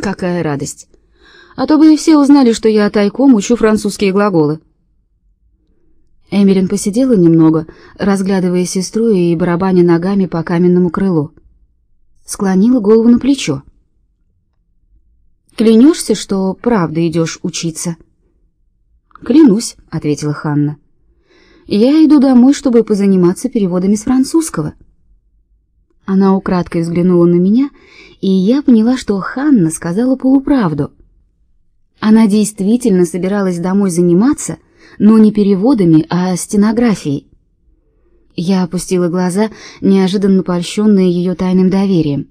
Какая радость! А то бы и все узнали, что я тайком учу французские глаголы. Эмилин посидела немного, разглядывая сестру и барабаня ногами по каменному крылу. Склонила голову на плечо. «Клянешься, что правда идешь учиться?» «Клянусь», — ответила Ханна. «Я иду домой, чтобы позаниматься переводами с французского». Она украдкой взглянула на меня, и я поняла, что Ханна сказала полуправду. Она действительно собиралась домой заниматься, но не переводами, а стенографией. Я опустила глаза, неожиданно польщенная ее тайным доверием.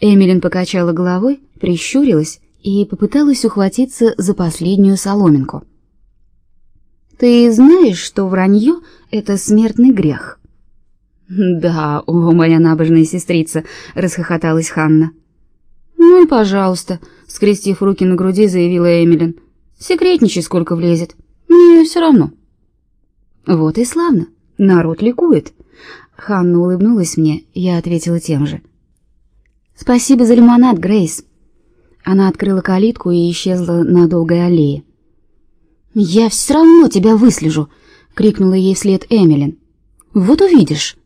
Эмилин покачала головой, прищурилась и попыталась ухватиться за последнюю соломинку. «Ты знаешь, что вранье — это смертный грех?» «Да, о, моя набожная сестрица!» — расхохоталась Ханна. «Ну пожалуйста», — скрестив руки на груди, заявила Эмилин. «Секретничай, сколько влезет. Мне все равно». «Вот и славно. Народ ликует». Ханна улыбнулась мне, я ответила тем же. «Спасибо за лимонад, Грейс». Она открыла калитку и исчезла на долгой аллее. «Я все равно тебя выслежу!» — крикнула ей вслед Эмилин. «Вот увидишь!»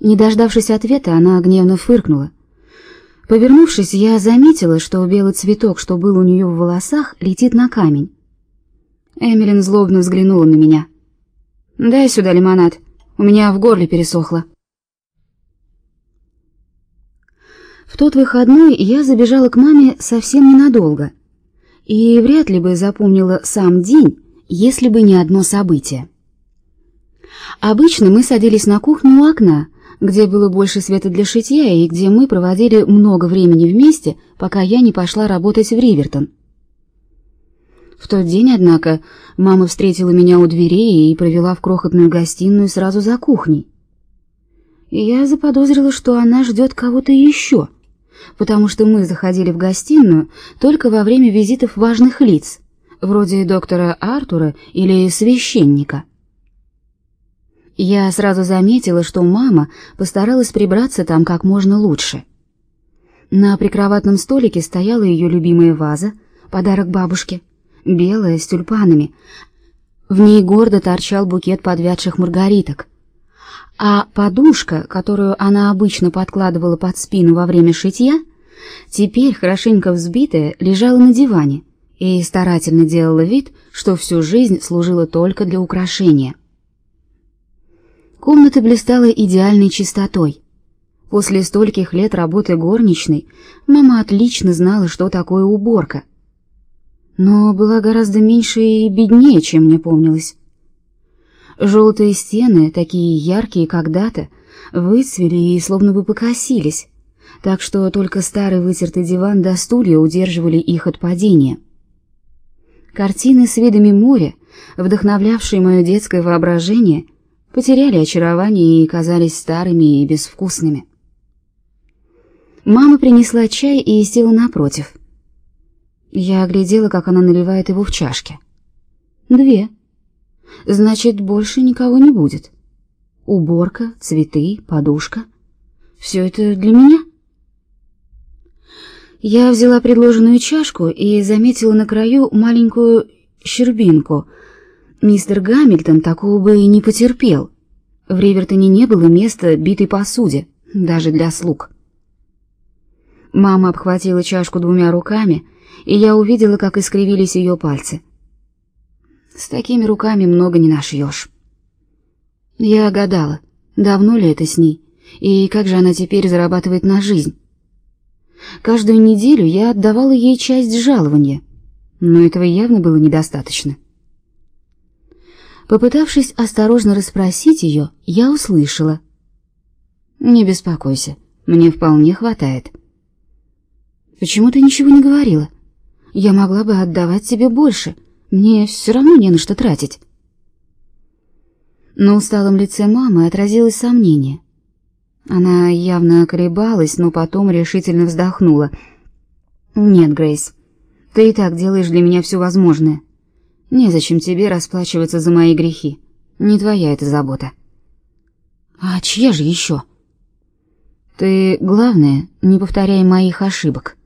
Не дождавшись ответа, она гневно фыркнула. Повернувшись, я заметила, что белый цветок, что был у нее в волосах, летит на камень. Эмилин злобно взглянула на меня. «Дай сюда лимонад, у меня в горле пересохло». В тот выходной я забежала к маме совсем ненадолго и вряд ли бы запомнила сам день, если бы не одно событие. Обычно мы садились на кухню у окна, где было больше света для шитья и где мы проводили много времени вместе, пока я не пошла работать в Ривертон. В тот день, однако, мама встретила меня у дверей и провела в крохотную гостиную сразу за кухней. И я заподозрила, что она ждет кого-то еще, потому что мы заходили в гостиную только во время визитов важных лиц, вроде доктора Артура или священника. Я сразу заметила, что мама постаралась прибраться там как можно лучше. На прикроватном столике стояла ее любимая ваза, подарок бабушке, белая с тюльпанами. В ней гордо торчал букет подвядших маргариток. А подушка, которую она обычно подкладывала под спину во время шитья, теперь хорошенько взбитая, лежала на диване и старательно делала вид, что всю жизнь служила только для украшения. Комната блистала идеальной чистотой. После стольких лет работы горничной мама отлично знала, что такое уборка. Но была гораздо меньше и беднее, чем мне помнилось. Желтые стены, такие яркие когда-то, выцвели и словно бы покосились, так что только старый вытертый диван до стулья удерживали их от падения. Картины с видами моря, вдохновлявшие мое детское воображение — потеряли очарование и казались старыми и безвкусными. Мама принесла чай и села напротив. Я оглядела, как она наливает его в чашки. Две. Значит, больше никого не будет. Уборка, цветы, подушка. Все это для меня? Я взяла предложенную чашку и заметила на краю маленькую щербинку — Мистер Гамильтон такого бы и не потерпел. В Ривертоне не было места битой посуде, даже для слуг. Мама обхватила чашку двумя руками, и я увидела, как искривились ее пальцы. С такими руками много не нашьешь. Я гадала, давно ли это с ней, и как же она теперь зарабатывает на жизнь. Каждую неделю я отдавала ей часть жалования, но этого явно было недостаточно. Попытавшись осторожно расспросить ее, я услышала: "Не беспокойся, мне вполне хватает". "Почему ты ничего не говорила? Я могла бы отдавать тебе больше. Мне все равно не на что тратить". На усталом лице мамы отразилось сомнение. Она явно колебалась, но потом решительно вздохнула. "Нет, Грейс, ты и так делаешь для меня все возможное. Незачем тебе расплачиваться за мои грехи. Не твоя это забота. А чья же еще? Ты, главное, не повторяй моих ошибок.